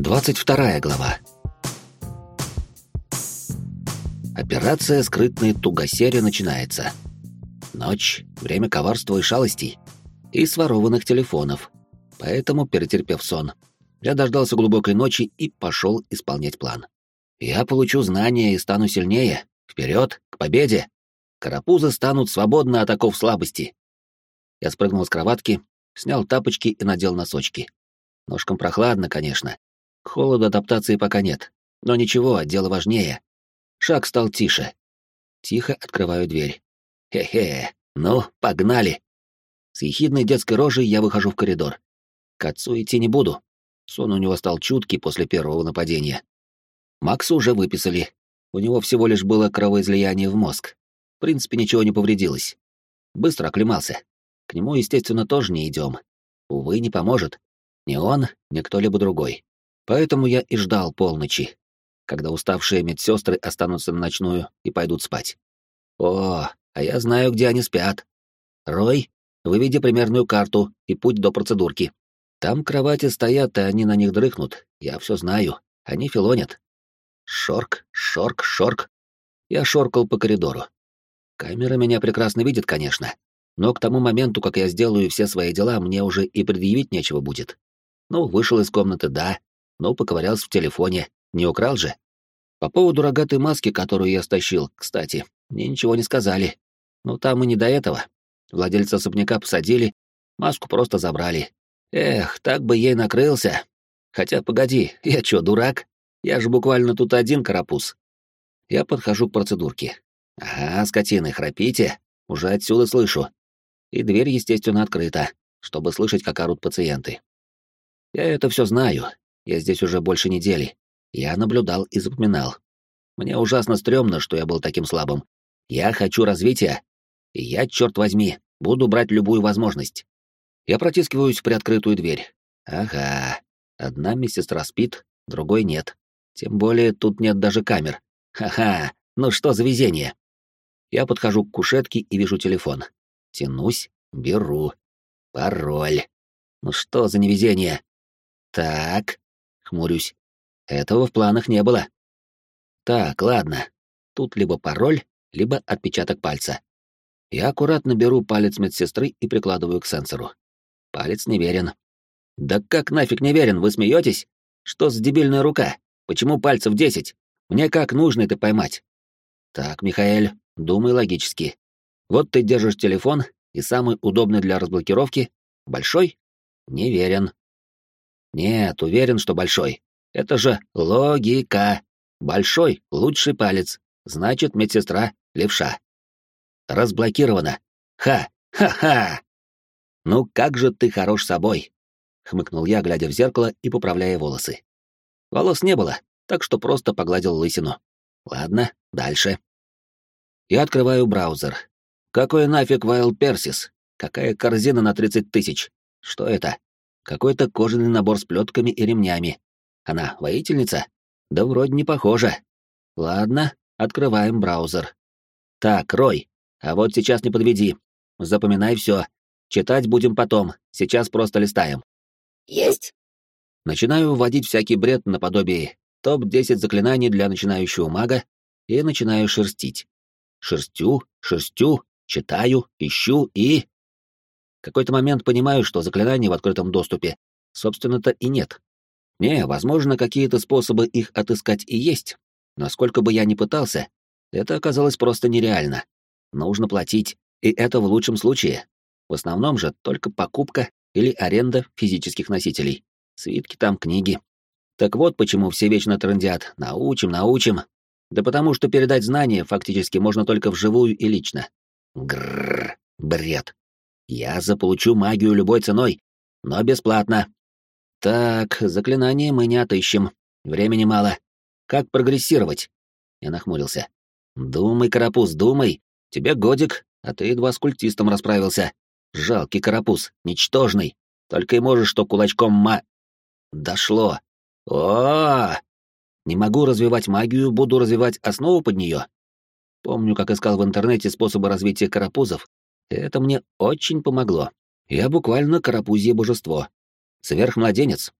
22 глава. Операция «Скрытные тугосерия» начинается. Ночь, время коварства и шалостей. И сворованных телефонов. Поэтому, перетерпев сон, я дождался глубокой ночи и пошел исполнять план. Я получу знания и стану сильнее. Вперед, к победе! Карапузы станут свободны от оков слабости. Я спрыгнул с кроватки, снял тапочки и надел носочки. Ножкам прохладно, конечно, к холоду адаптации пока нет. Но ничего, дело важнее. Шаг стал тише. Тихо открываю дверь. Хе-хе, ну, погнали. С ехидной детской рожей я выхожу в коридор. К отцу идти не буду. Сон у него стал чуткий после первого нападения. Макса уже выписали. У него всего лишь было кровоизлияние в мозг. В принципе, ничего не повредилось. Быстро оклемался. К нему, естественно, тоже не идем. Увы, не поможет. Ни он, ни кто-либо другой. Поэтому я и ждал полночи, когда уставшие медсестры останутся на ночную и пойдут спать. О, а я знаю, где они спят. Рой, выведи примерную карту и путь до процедурки. Там кровати стоят, и они на них дрыхнут. Я все знаю. Они филонят. Шорк, шорк, шорк. Я шоркал по коридору. Камера меня прекрасно видит, конечно. Но к тому моменту, как я сделаю все свои дела, мне уже и предъявить нечего будет. Ну, вышел из комнаты, да, но поковырялся в телефоне. Не украл же? По поводу рогатой маски, которую я стащил, кстати, мне ничего не сказали. Ну, там и не до этого. Владельца особняка посадили, маску просто забрали. Эх, так бы ей накрылся. Хотя, погоди, я чё, дурак? Я же буквально тут один карапуз. Я подхожу к процедурке. Ага, скотины, храпите. Уже отсюда слышу. И дверь, естественно, открыта, чтобы слышать, как орут пациенты. Я это все знаю, я здесь уже больше недели. Я наблюдал и запоминал. Мне ужасно стрёмно, что я был таким слабым. Я хочу развития. Я, черт возьми, буду брать любую возможность. Я протискиваюсь в приоткрытую дверь. Ага. Одна медсестра спит, другой нет. Тем более тут нет даже камер. Ха-ха, ну что за везение. Я подхожу к кушетке и вижу телефон. Тянусь, беру. Пароль. Ну что за невезение? Так, хмурюсь. Этого в планах не было. Так, ладно. Тут либо пароль, либо отпечаток пальца. Я аккуратно беру палец медсестры и прикладываю к сенсору. Палец неверен. Да как нафиг неверен, вы смеетесь? Что за дебильная рука? Почему пальцев десять? Мне как нужно это поймать? Так, Михаэль, думай логически. Вот ты держишь телефон, и самый удобный для разблокировки — большой? Неверен. Нет, уверен, что большой. Это же логика. Большой — лучший палец. Значит, медсестра — левша. Разблокировано. Ха! Ха-ха! Ну как же ты хорош собой! Хмыкнул я, глядя в зеркало и поправляя волосы. Волос не было, так что просто погладил лысину. Ладно, дальше. Я открываю браузер. Какой нафиг Wild Persis? Какая корзина на 30 тысяч? Что это? Какой-то кожаный набор с плетками и ремнями. Она воительница? Да вроде не похоже. Ладно, открываем браузер. Так, Рой, а вот сейчас не подведи. Запоминай все. Читать будем потом, сейчас просто листаем. Есть. Начинаю вводить всякий бред наподобие топ-10 заклинаний для начинающего мага и начинаю шерстить. Шерстю, шерстю, читаю, ищу и какой-то момент понимаю, что заклинаний в открытом доступе, собственно-то, и нет. Не, возможно, какие-то способы их отыскать и есть, но сколько бы я ни пытался, это оказалось просто нереально. Нужно платить, и это в лучшем случае. В основном же только покупка или аренда физических носителей. Свитки там, книги. Так вот почему все вечно трындят «научим, научим». Да потому что передать знания фактически можно только вживую и лично. Грррр, бред. Я заполучу магию любой ценой, но бесплатно. Так, заклинание мы не отыщем. Времени мало. Как прогрессировать? Я нахмурился. Думай, карапуз, думай. Тебе годик, а ты едва с культистом расправился. Жалкий карапуз, ничтожный. Только и можешь что кулачком ма... Дошло. О! Не могу развивать магию, буду развивать основу под нее. Помню, как искал в интернете способы развития карапузов, это мне очень помогло. Я буквально карапузье божество. Сверхмладенец.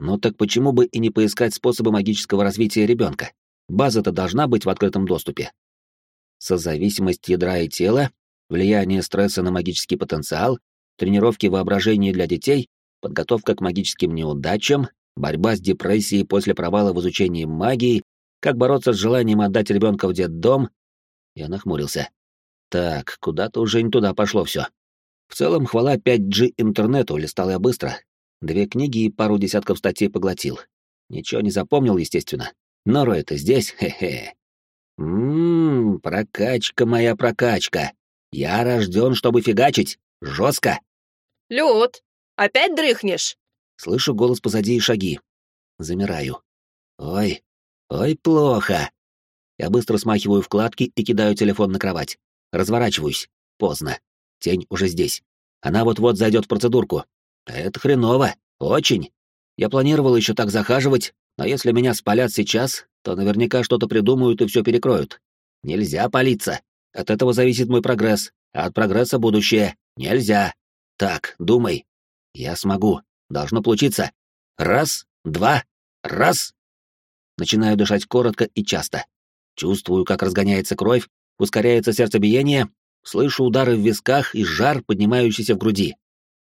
Ну так почему бы и не поискать способы магического развития ребенка? База-то должна быть в открытом доступе. Созависимость ядра и тела, влияние стресса на магический потенциал, тренировки воображения для детей, подготовка к магическим неудачам, борьба с депрессией после провала в изучении магии, как бороться с желанием отдать ребенка в детдом. Я нахмурился. Так, куда-то уже не туда пошло все. В целом, хвала 5G интернету, листал я быстро. Две книги и пару десятков статей поглотил. Ничего не запомнил, естественно. Но Рой-то здесь, хе-хе. Ммм, прокачка моя прокачка. Я рожден, чтобы фигачить. Жестко. Люд, опять дрыхнешь? Слышу голос позади и шаги. Замираю. Ой, ой, плохо. Я быстро смахиваю вкладки и кидаю телефон на кровать. Разворачиваюсь. Поздно. Тень уже здесь. Она вот-вот зайдет в процедурку. Это хреново. Очень. Я планировал еще так захаживать, но если меня спалят сейчас, то наверняка что-то придумают и все перекроют. Нельзя палиться. От этого зависит мой прогресс, а от прогресса будущее. Нельзя. Так, думай. Я смогу. Должно получиться. Раз, два, раз. Начинаю дышать коротко и часто. Чувствую, как разгоняется кровь, ускоряется сердцебиение, слышу удары в висках и жар, поднимающийся в груди.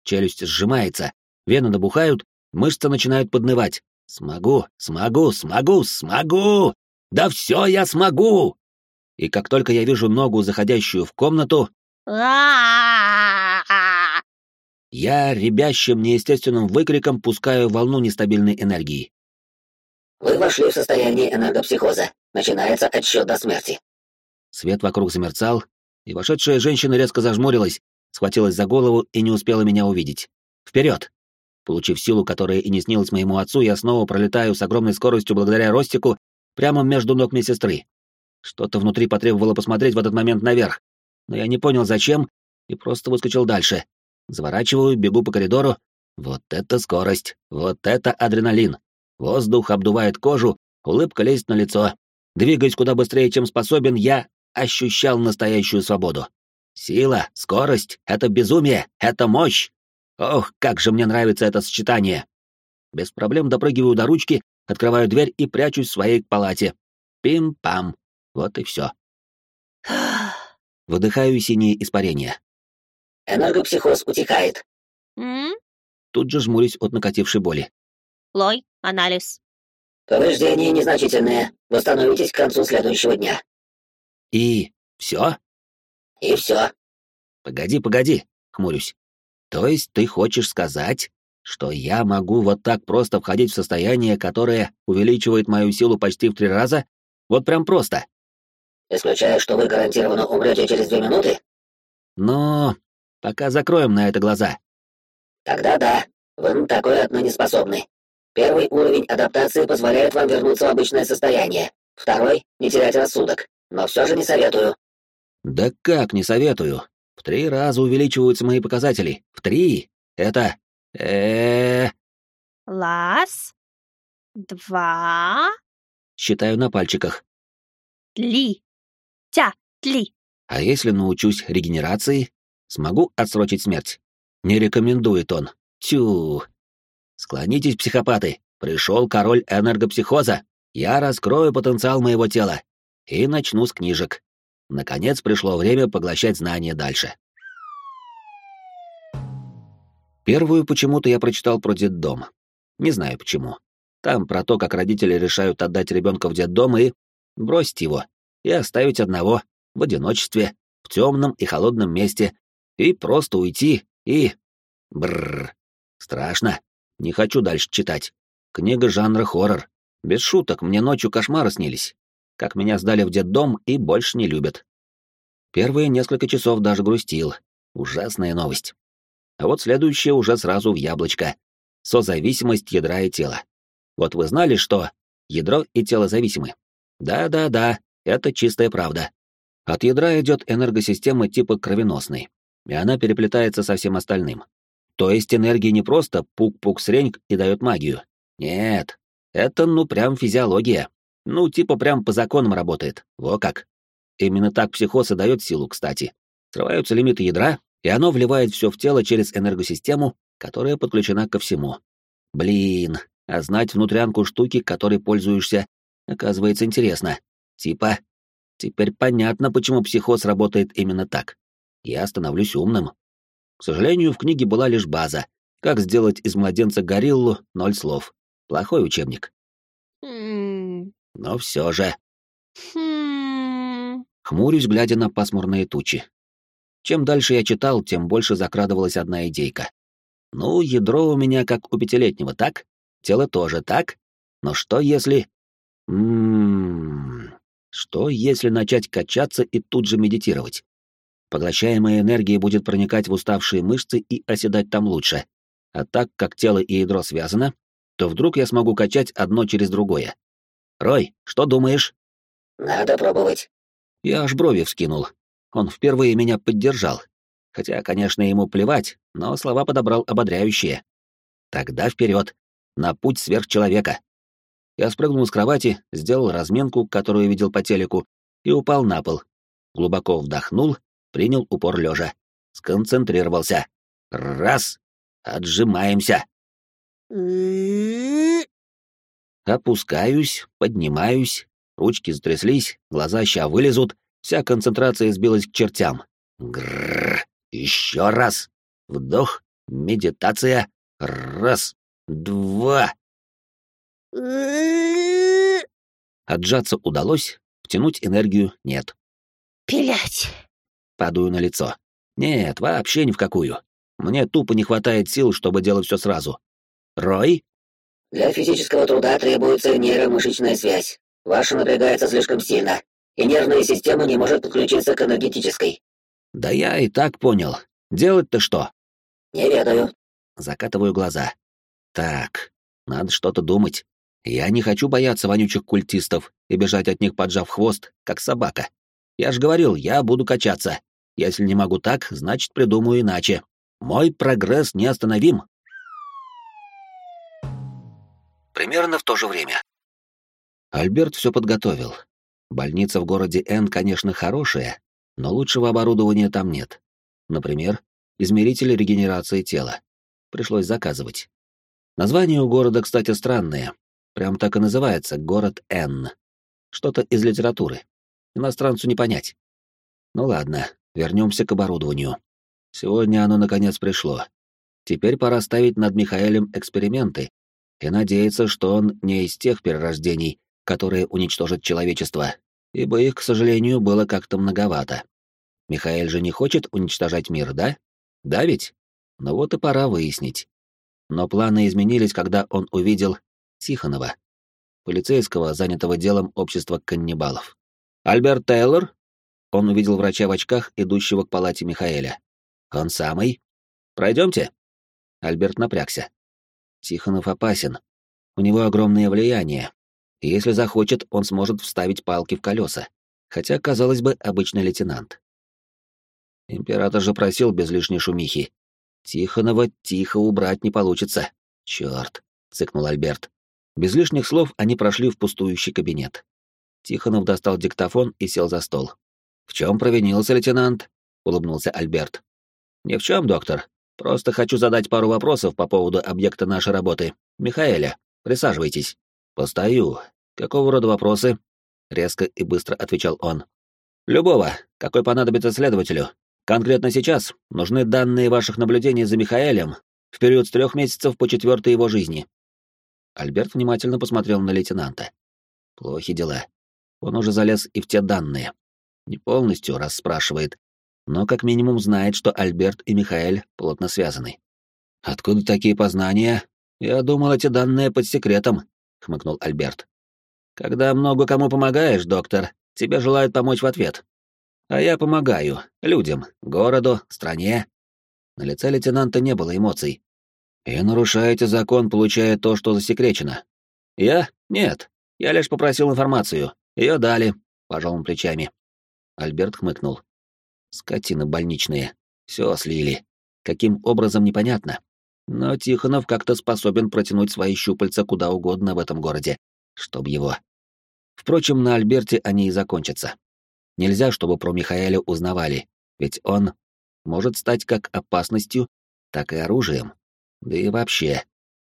Челюсть сжимается, вены набухают, мышцы начинают поднывать. Смогу, смогу, смогу, смогу! Да все я смогу! И как только я вижу ногу, заходящую в комнату, я ребящим неестественным выкриком пускаю волну нестабильной энергии. Вы вошли в состояние энергопсихоза. Начинается отсчет до смерти. Свет вокруг замерцал, и вошедшая женщина резко зажмурилась, схватилась за голову и не успела меня увидеть. Вперед! Получив силу, которая и не снилась моему отцу, я снова пролетаю с огромной скоростью благодаря Ростику прямо между ног медсестры. Что-то внутри потребовало посмотреть в этот момент наверх, но я не понял, зачем, и просто выскочил дальше, Заворачиваю, бегу по коридору. Вот это скорость, вот это адреналин. Воздух обдувает кожу, улыбка лезет на лицо. Двигаясь куда быстрее, чем способен, я ощущал настоящую свободу. Сила, скорость — это безумие, это мощь. Ох, как же мне нравится это сочетание. Без проблем допрыгиваю до ручки, открываю дверь и прячусь в своей палате. Пим-пам. Вот и все. Выдыхаю синие испарения. Энергопсихоз утекает. М? Тут же жмурюсь от накатившей боли. Лой, анализ. Повреждения незначительные. Восстановитесь к концу следующего дня. И все? И все. Погоди, погоди, хмурюсь. То есть ты хочешь сказать, что я могу вот так просто входить в состояние, которое увеличивает мою силу почти в три раза? Вот прям просто. Исключая, что вы гарантированно умрете через две минуты? Но Пока закроем на это глаза. Тогда да, вы на такое одно не способны. Первый уровень адаптации позволяет вам вернуться в обычное состояние. Второй — не терять рассудок. Но все же не советую. Да как не советую? В три раза увеличиваются мои показатели. В три? Это... э Лас. Два. Считаю на пальчиках. Ли. Тя. Тли. А если научусь регенерации? Смогу отсрочить смерть? Не рекомендует он. Тю. Склонитесь, психопаты. Пришел король энергопсихоза. Я раскрою потенциал моего тела. И начну с книжек. Наконец пришло время поглощать знания дальше. Первую почему-то я прочитал про детдом. Не знаю почему. Там про то, как родители решают отдать ребенка в детдом и бросить его, и оставить одного, в одиночестве, в темном и холодном месте, и просто уйти, и... Бррр. Страшно. Не хочу дальше читать. Книга жанра хоррор. Без шуток, мне ночью кошмары снились. Как меня сдали в детдом и больше не любят. Первые несколько часов даже грустил. Ужасная новость. А вот следующее уже сразу в яблочко. Созависимость ядра и тела. Вот вы знали, что ядро и тело зависимы? Да-да-да, это чистая правда. От ядра идет энергосистема типа кровеносной и она переплетается со всем остальным. То есть энергия не просто пук-пук-срень и дает магию. Нет, это ну прям физиология. Ну, типа прям по законам работает. Во как. Именно так психоз и дает силу, кстати. Срываются лимиты ядра, и оно вливает все в тело через энергосистему, которая подключена ко всему. Блин, а знать внутрянку штуки, которой пользуешься, оказывается интересно. Типа, теперь понятно, почему психоз работает именно так. Я становлюсь умным. К сожалению, в книге была лишь база. Как сделать из младенца гориллу — ноль слов. Плохой учебник. Но все же. Хм. Хмурюсь, глядя на пасмурные тучи. Чем дальше я читал, тем больше закрадывалась одна идейка. Ну, ядро у меня как у пятилетнего, так? Тело тоже, так? Но что если... Ммм... Что если начать качаться и тут же медитировать? Поглощаемая энергия будет проникать в уставшие мышцы и оседать там лучше. А так как тело и ядро связано, то вдруг я смогу качать одно через другое. Рой, что думаешь? Надо пробовать. Я аж брови вскинул. Он впервые меня поддержал. Хотя, конечно, ему плевать, но слова подобрал ободряющие. Тогда вперед, на путь сверхчеловека. Я спрыгнул с кровати, сделал разминку, которую видел по телеку, и упал на пол. Глубоко вдохнул, принял упор лежа. Сконцентрировался. Раз. Отжимаемся. Опускаюсь, поднимаюсь, ручки затряслись, глаза ща вылезут, вся концентрация сбилась к чертям. Грррр. Еще раз. Вдох, медитация. Раз, два. Отжаться удалось, втянуть энергию нет. Пилять. Падаю на лицо. Нет, вообще ни в какую. Мне тупо не хватает сил, чтобы делать все сразу. Рой? Для физического труда требуется нейромышечная связь. Ваша напрягается слишком сильно, и нервная система не может подключиться к энергетической. Да я и так понял. Делать-то что? Не ведаю. Закатываю глаза. Так, надо что-то думать. Я не хочу бояться вонючих культистов и бежать от них, поджав хвост, как собака. Я же говорил, я буду качаться. Если не могу так, значит, придумаю иначе. Мой прогресс неостановим. Примерно в то же время. Альберт все подготовил. Больница в городе Н, конечно, хорошая, но лучшего оборудования там нет. Например, измеритель регенерации тела. Пришлось заказывать. Название у города, кстати, странное. Прям так и называется — город Н. Что-то из литературы. Иностранцу не понять. Ну ладно, вернемся к оборудованию. Сегодня оно наконец пришло. Теперь пора ставить над Михаэлем эксперименты и надеяться, что он не из тех перерождений, которые уничтожат человечество, ибо их, к сожалению, было как-то многовато. Михаэль же не хочет уничтожать мир, да? Да ведь? Ну вот и пора выяснить. Но планы изменились, когда он увидел Тихонова, полицейского, занятого делом общества каннибалов. «Альберт Тейлор?» Он увидел врача в очках, идущего к палате Михаэля. «Он самый? Пройдемте?» Альберт напрягся. Тихонов опасен. У него огромное влияние. И если захочет, он сможет вставить палки в колеса. Хотя, казалось бы, обычный лейтенант. Император же просил без лишней шумихи. Тихонова тихо убрать не получится. Черт, цыкнул Альберт. Без лишних слов они прошли в пустующий кабинет. Тихонов достал диктофон и сел за стол. «В чем провинился лейтенант?» — улыбнулся Альберт. «Ни в чем, доктор. Просто хочу задать пару вопросов по поводу объекта нашей работы. Михаэля, присаживайтесь». «Постою. Какого рода вопросы?» — резко и быстро отвечал он. «Любого, какой понадобится следователю. Конкретно сейчас нужны данные ваших наблюдений за Михаэлем в период с трех месяцев по четвертой его жизни». Альберт внимательно посмотрел на лейтенанта. «Плохи дела. Он уже залез и в те данные. Не полностью, раз спрашивает, но как минимум знает, что Альберт и Михаэль плотно связаны. «Откуда такие познания? Я думал, эти данные под секретом», — хмыкнул Альберт. «Когда много кому помогаешь, доктор, тебе желают помочь в ответ. А я помогаю. Людям, городу, стране». На лице лейтенанта не было эмоций. «И нарушаете закон, получая то, что засекречено». «Я? Нет. Я лишь попросил информацию. Ее дали», — пожал он плечами. Альберт хмыкнул. Скотина больничные. Все слили. Каким образом, непонятно. Но Тихонов как-то способен протянуть свои щупальца куда угодно в этом городе. Чтоб его. Впрочем, на Альберте они и закончатся. Нельзя, чтобы про Михаэля узнавали, ведь он может стать как опасностью, так и оружием. Да и вообще.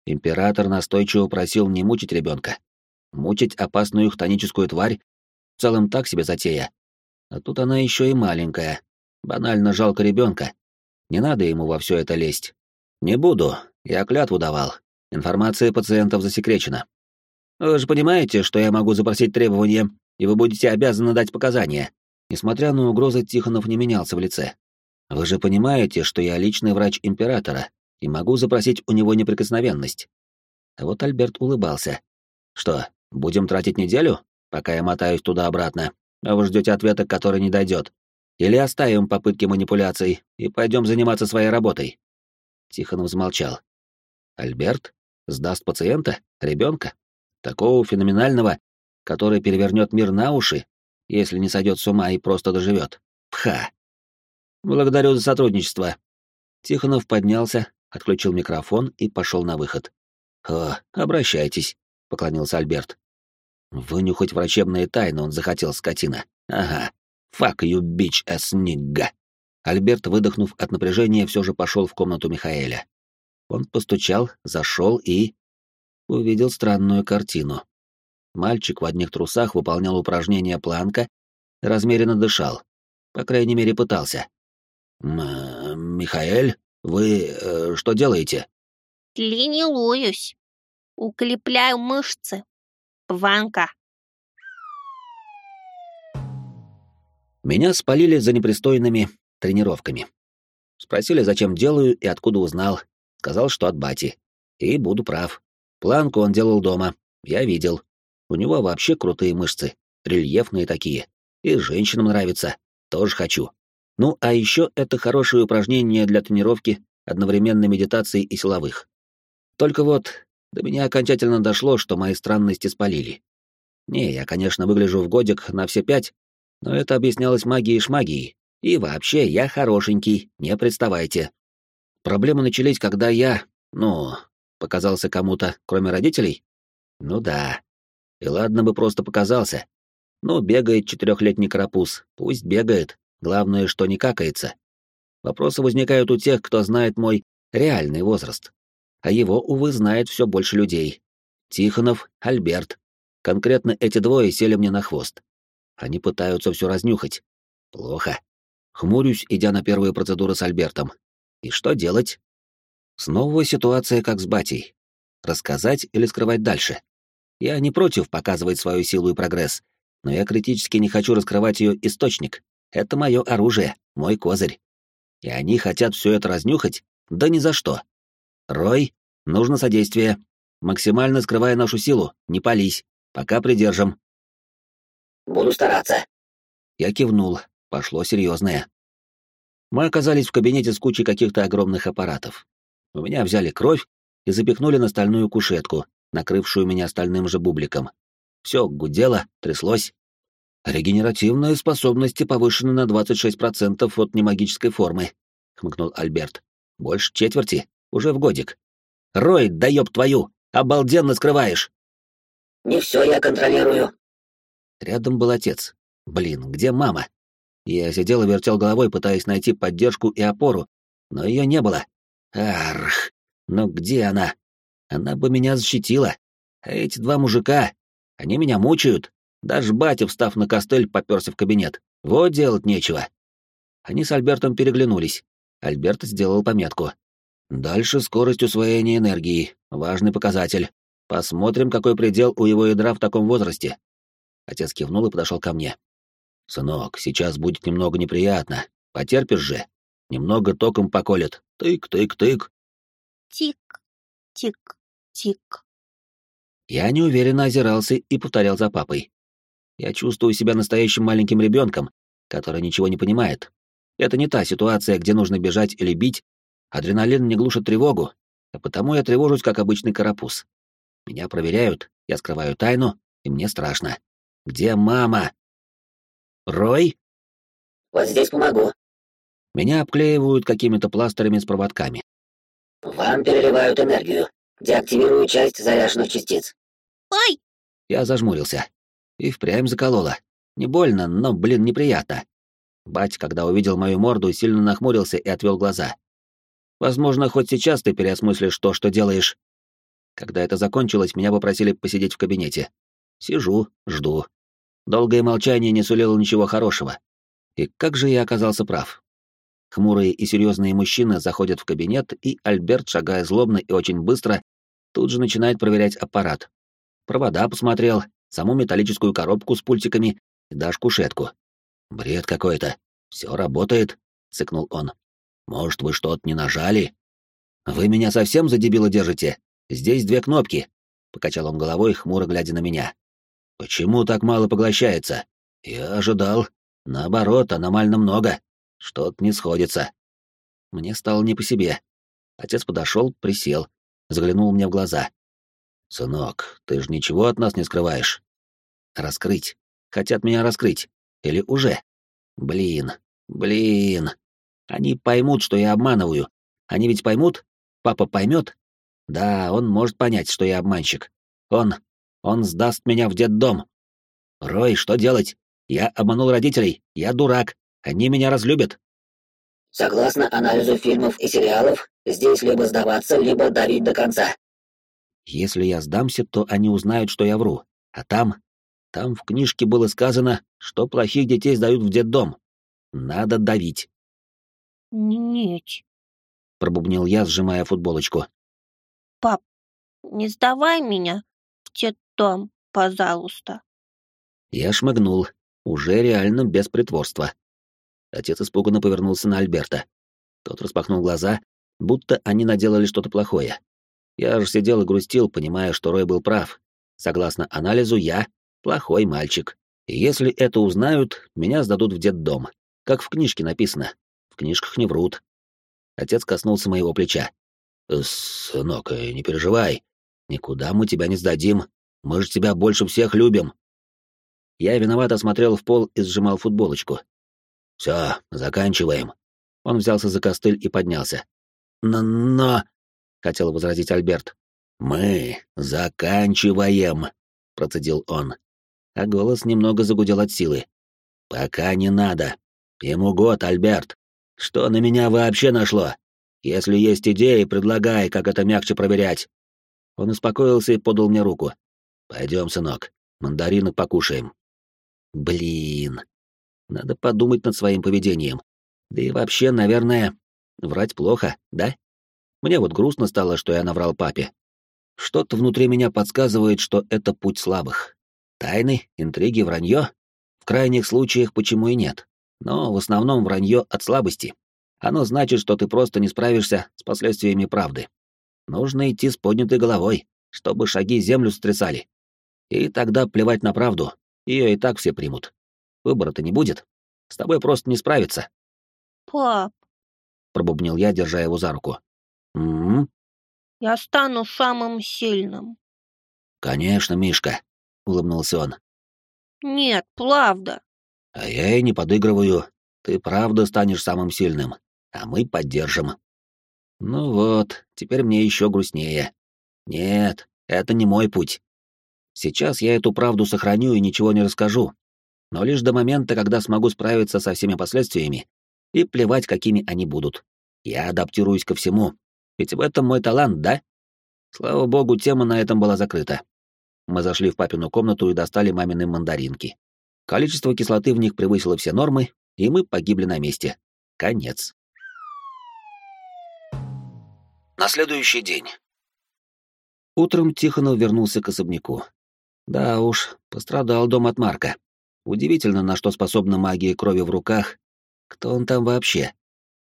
Император настойчиво просил не мучить ребенка. Мучить опасную хтоническую тварь в целом так себе затея. А тут она еще и маленькая. Банально жалко ребенка. Не надо ему во все это лезть. Не буду, я клятву давал. Информация пациентов засекречена. Вы же понимаете, что я могу запросить требования, и вы будете обязаны дать показания. Несмотря на угрозы, Тихонов не менялся в лице. Вы же понимаете, что я личный врач императора и могу запросить у него неприкосновенность. А вот Альберт улыбался. Что, будем тратить неделю, пока я мотаюсь туда-обратно, а вы ждете ответа, который не дойдет? Или оставим попытки манипуляций и пойдем заниматься своей работой? Тихонов замолчал. Альберт сдаст пациента, ребенка, такого феноменального, который перевернет мир на уши, если не сойдет с ума и просто доживет. Пха! Благодарю за сотрудничество. Тихонов поднялся, отключил микрофон и пошел на выход. О, обращайтесь, поклонился Альберт. Вынюхать врачебные тайны он захотел, скотина. Ага. Fuck you, bitch ass. Альберт, выдохнув от напряжения, все же пошел в комнату Михаэля. Он постучал, зашел и... увидел странную картину. Мальчик в одних трусах выполнял упражнения планка, размеренно дышал. По крайней мере, пытался. «Михаэль, вы э, что делаете?» Тренируюсь. Укрепляю мышцы. Планка. Меня спалили за непристойными тренировками. Спросили, зачем делаю и откуда узнал. Сказал, что от бати. И буду прав. Планку он делал дома. Я видел. У него вообще крутые мышцы. Рельефные такие. И женщинам нравится. Тоже хочу. Ну, а еще это хорошее упражнение для тренировки, одновременно медитации и силовых. Только вот до меня окончательно дошло, что мои странности спалили. Не, я, конечно, выгляжу в годик на все пять, но это объяснялось магией шмагией. И вообще, я хорошенький, не представайте. Проблемы начались, когда я, ну, показался кому-то, кроме родителей? Ну да. И ладно бы просто показался. Ну, бегает четырехлетний карапуз, пусть бегает, главное, что не какается. Вопросы возникают у тех, кто знает мой реальный возраст. А его, увы, знает все больше людей. Тихонов, Альберт. Конкретно эти двое сели мне на хвост. Они пытаются все разнюхать. Плохо. Хмурюсь, идя на первые процедуры с Альбертом. И что делать? Снова ситуация как с батей. Рассказать или скрывать дальше? Я не против показывать свою силу и прогресс, но я критически не хочу раскрывать ее источник. Это мое оружие, мой козырь. И они хотят все это разнюхать? Да ни за что. Рой, нужно содействие. Максимально скрывая нашу силу, не пались. Пока придержим. Буду стараться. Я кивнул. Пошло серьезное. Мы оказались в кабинете с кучей каких-то огромных аппаратов. У меня взяли кровь и запихнули на стальную кушетку, накрывшую меня стальным же бубликом. Все гудело, тряслось. Регенеративные способности повышены на 26% от немагической формы, хмыкнул Альберт. Больше четверти, уже в годик. Рой, да ёб твою, обалденно скрываешь. Не все я контролирую. Рядом был отец. Блин, где мама? Я сидел и вертел головой, пытаясь найти поддержку и опору, но ее не было. Арх, но где она? Она бы меня защитила. А эти два мужика, они меня мучают. Даже батя, встав на костыль, попёрся в кабинет. Вот делать нечего. Они с Альбертом переглянулись. Альберт сделал пометку. Дальше скорость усвоения энергии. Важный показатель. Посмотрим, какой предел у его ядра в таком возрасте. Отец кивнул и подошел ко мне. «Сынок, сейчас будет немного неприятно. Потерпишь же. Немного током поколет. Тык-тык-тык». Тик, тик, тик. Я неуверенно озирался и повторял за папой. Я чувствую себя настоящим маленьким ребенком, который ничего не понимает. Это не та ситуация, где нужно бежать или бить. Адреналин не глушит тревогу, а потому я тревожусь, как обычный карапуз. Меня проверяют, я скрываю тайну, и мне страшно. Где мама? Рой? Вот здесь помогу. Меня обклеивают какими-то пластырями с проводками. Вам переливают энергию. Деактивирую часть заряженных частиц. Ой! Я зажмурился. И впрямь заколола. Не больно, но, блин, неприятно. Бать, когда увидел мою морду, сильно нахмурился и отвел глаза. Возможно, хоть сейчас ты переосмыслишь то, что делаешь. Когда это закончилось, меня попросили посидеть в кабинете. Сижу, жду. Долгое молчание не сулило ничего хорошего. И как же я оказался прав? Хмурые и серьезные мужчины заходят в кабинет, и Альберт, шагая злобно и очень быстро, тут же начинает проверять аппарат. Провода посмотрел, саму металлическую коробку с пультиками и даже кушетку. «Бред какой-то. Все работает», — цыкнул он. «Может, вы что-то не нажали?» «Вы меня совсем за дебила держите? Здесь две кнопки», — покачал он головой, хмуро глядя на меня. «Почему так мало поглощается? Я ожидал. Наоборот, аномально много. Что-то не сходится». Мне стало не по себе. Отец подошел, присел, заглянул мне в глаза. «Сынок, ты же ничего от нас не скрываешь?» «Раскрыть. Хотят меня раскрыть. Или уже? Блин, блин. Они поймут, что я обманываю. Они ведь поймут? Папа поймет? Да, он может понять, что я обманщик. Он... он сдаст меня в детдом. Рой, что делать? Я обманул родителей. Я дурак. Они меня разлюбят. Согласно анализу фильмов и сериалов, здесь либо сдаваться, либо давить до конца. Если я сдамся, то они узнают, что я вру. А там... Там в книжке было сказано, что плохих детей сдают в детдом. Надо давить. Нет. Пробубнил я, сжимая футболочку. Пап, не сдавай меня в детдом, пожалуйста. Я шмыгнул, уже реально без притворства. Отец испуганно повернулся на Альберта. Тот распахнул глаза, будто они наделали что-то плохое. Я же сидел и грустил, понимая, что Рой был прав. Согласно анализу, я плохой мальчик. И если это узнают, меня сдадут в детдом. Как в книжке написано. В книжках не врут. Отец коснулся моего плеча. «Э, «Сынок, э, не переживай. Никуда мы тебя не сдадим. Мы же тебя больше всех любим». Я виновато смотрел в пол и сжимал футболочку. «Все, заканчиваем». Он взялся за костыль и поднялся. «Но... но...» — хотел возразить Альберт. «Мы заканчиваем», — процедил он а голос немного загудел от силы. «Пока не надо. Ему год, Альберт. Что на меня вообще нашло? Если есть идеи, предлагай, как это мягче проверять». Он успокоился и подал мне руку. «Пойдем, сынок, мандарины покушаем». Блин, надо подумать над своим поведением. Да и вообще, наверное, врать плохо, да? Мне вот грустно стало, что я наврал папе. Что-то внутри меня подсказывает, что это путь слабых. Тайны, интриги, вранье? В крайних случаях почему и нет. Но в основном вранье от слабости. Оно значит, что ты просто не справишься с последствиями правды. Нужно идти с поднятой головой, чтобы шаги землю стрясали. И тогда плевать на правду, ее и так все примут. Выбора-то не будет. С тобой просто не справиться. Пап, пробубнил я, держа его за руку. М, я стану самым сильным. Конечно, Мишка, улыбнулся он. Нет, правда. А я и не подыгрываю. Ты правда станешь самым сильным, а мы поддержим. Ну вот, теперь мне еще грустнее. Нет, это не мой путь. Сейчас я эту правду сохраню и ничего не расскажу, но лишь до момента, когда смогу справиться со всеми последствиями и плевать, какими они будут. Я адаптируюсь ко всему, ведь в этом мой талант, да? Слава богу, тема на этом была закрыта. Мы зашли в папину комнату и достали мамины мандаринки. Количество кислоты в них превысило все нормы, и мы погибли на месте. Конец. На следующий день. Утром Тихонов вернулся к особняку. Да уж, пострадал дом от Марка. Удивительно, на что способна магия крови в руках. Кто он там вообще?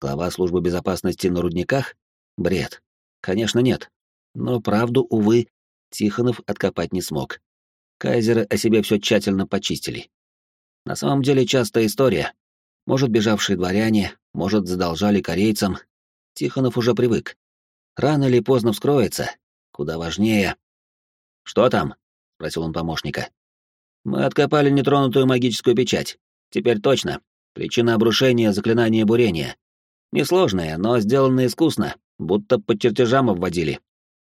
Глава службы безопасности на рудниках? Бред. Конечно, нет. Но правду, увы, Тихонов откопать не смог. Кайзеры о себе все тщательно почистили. На самом деле частая история. Может, бежавшие дворяне, может, задолжали корейцам. Тихонов уже привык. Рано или поздно вскроется. Куда важнее... «Что там?» — спросил он помощника. «Мы откопали нетронутую магическую печать. Теперь точно. Причина обрушения — заклинание бурения. Несложное, но сделано искусно, будто по чертежам обводили.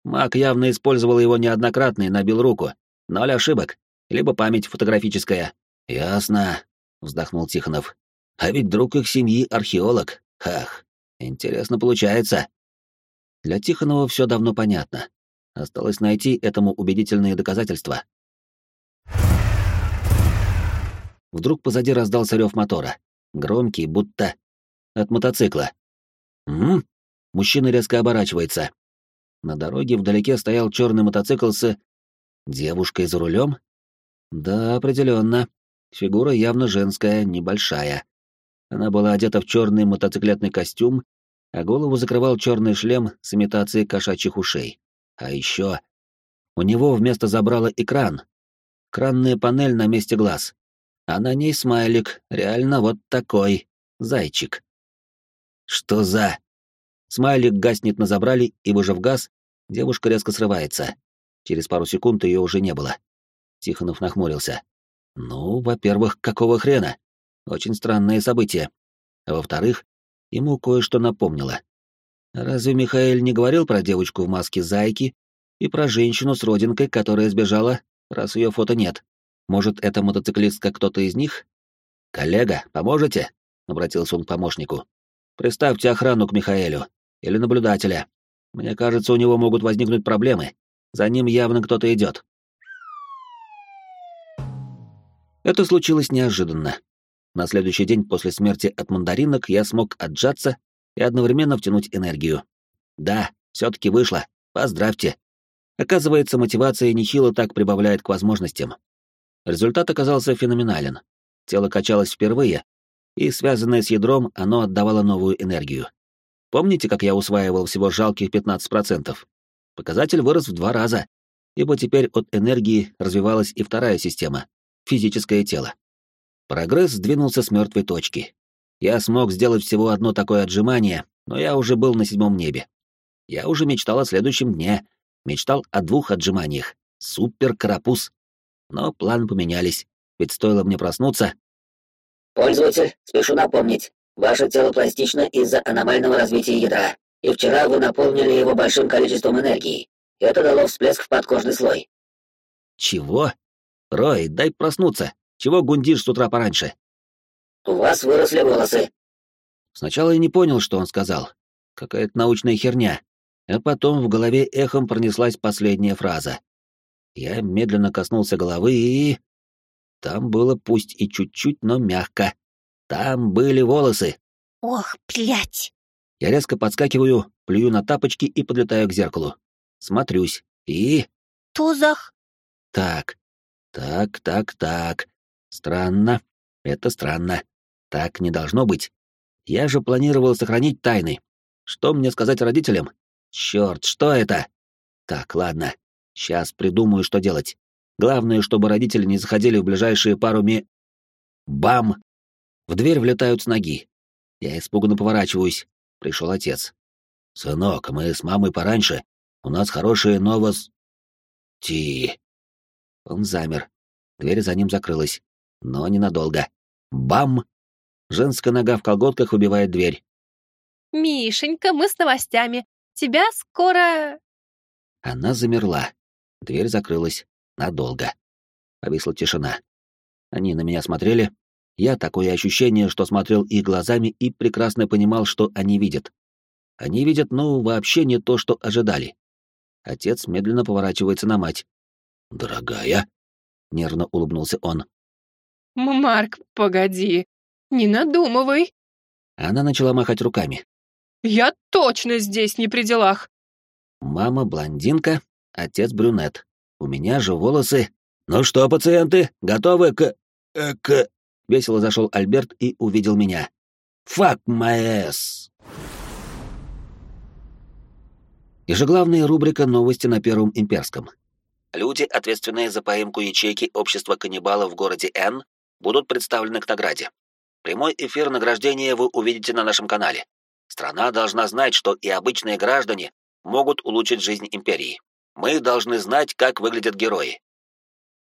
Маг явно использовал его неоднократно и набил руку. Ноль ошибок. Либо память фотографическая. Ясно, вздохнул Тихонов. А ведь друг их семьи археолог. Ах, интересно получается. Для Тихонова все давно понятно. Осталось найти этому убедительные доказательства. Вдруг позади раздался рев мотора. Громкий, будто от мотоцикла. «М?», Мужчина резко оборачивается. На дороге вдалеке стоял черный мотоцикл с... Девушкой за рулем? Да, определенно. Фигура явно женская, небольшая. Она была одета в черный мотоциклетный костюм, а голову закрывал черный шлем с имитацией кошачьих ушей. А еще у него вместо забрала экран. Кранная панель на месте глаз. А на ней смайлик, реально вот такой, зайчик. Что за... Смайлик гаснет на забрали, и, выжав газ, девушка резко срывается. Через пару секунд ее уже не было. Тихонов нахмурился. Ну, во-первых, какого хрена? Очень странное событие. А во-вторых, ему кое-что напомнило. Разве Михаил не говорил про девочку в маске зайки и про женщину с родинкой, которая сбежала, раз ее фото нет? Может, это мотоциклистка кто-то из них? «Коллега, поможете?» — обратился он к помощнику. «Приставьте охрану к Михаэлю. Или наблюдателя. Мне кажется, у него могут возникнуть проблемы. За ним явно кто-то идет». Это случилось неожиданно. На следующий день после смерти от мандаринок я смог отжаться и одновременно втянуть энергию. Да, все-таки вышло. Поздравьте. Оказывается, мотивация нехило так прибавляет к возможностям. Результат оказался феноменален. Тело качалось впервые, и, связанное с ядром, оно отдавало новую энергию. Помните, как я усваивал всего жалких 15%? Показатель вырос в два раза, ибо теперь от энергии развивалась и вторая система — физическое тело. Прогресс сдвинулся с мертвой точки. Я смог сделать всего одно такое отжимание, но я уже был на седьмом небе. Я уже мечтал о следующем дне, мечтал о двух отжиманиях. Супер-карапуз. Но планы поменялись, ведь стоило мне проснуться. «Пользователь, спешу напомнить, ваше тело пластично из-за аномального развития ядра, и вчера вы наполнили его большим количеством энергии. Это дало всплеск в подкожный слой». «Чего? Рой, дай проснуться. Чего гундишь с утра пораньше?» «У вас выросли волосы». Сначала я не понял, что он сказал. Какая-то научная херня. А потом в голове эхом пронеслась последняя фраза. Я медленно коснулся головы и... Там было пусть и чуть-чуть, но мягко. Там были волосы. Ох, блядь. Я резко подскакиваю, плюю на тапочки и подлетаю к зеркалу. Смотрюсь. И... Тузах. Так. Так, так, так. Странно. Это странно. Так не должно быть. Я же планировал сохранить тайны. Что мне сказать родителям? Черт, что это? Так, ладно. Сейчас придумаю, что делать. Главное, чтобы родители не заходили в ближайшие пару ми... Бам! В дверь влетают с ноги. Я испуганно поворачиваюсь. Пришел отец. «Сынок, мы с мамой пораньше. У нас хорошие новос...» «Ти...» Он замер. Дверь за ним закрылась. Но ненадолго. Бам! Женская нога в колготках убивает дверь. «Мишенька, мы с новостями. Тебя скоро...» Она замерла. Дверь закрылась. Надолго. Повисла тишина. Они на меня смотрели. Я такое ощущение, что смотрел их глазами и прекрасно понимал, что они видят. Они видят, ну, вообще не то, что ожидали. Отец медленно поворачивается на мать. «Дорогая?» — нервно улыбнулся он. «Марк, погоди, не надумывай». Она начала махать руками. «Я точно здесь не при делах». Мама блондинка, отец брюнет. У меня же волосы... «Ну что, пациенты, готовы к... Э, к...» Весело зашел Альберт и увидел меня. «Фак маэс!» Ежеглавная рубрика «Новости на Первом Имперском». Люди, ответственные за поимку ячейки общества каннибалов в городе Н, будут представлены к награде. Прямой эфир награждения вы увидите на нашем канале. Страна должна знать, что и обычные граждане могут улучшить жизнь империи. Мы должны знать, как выглядят герои.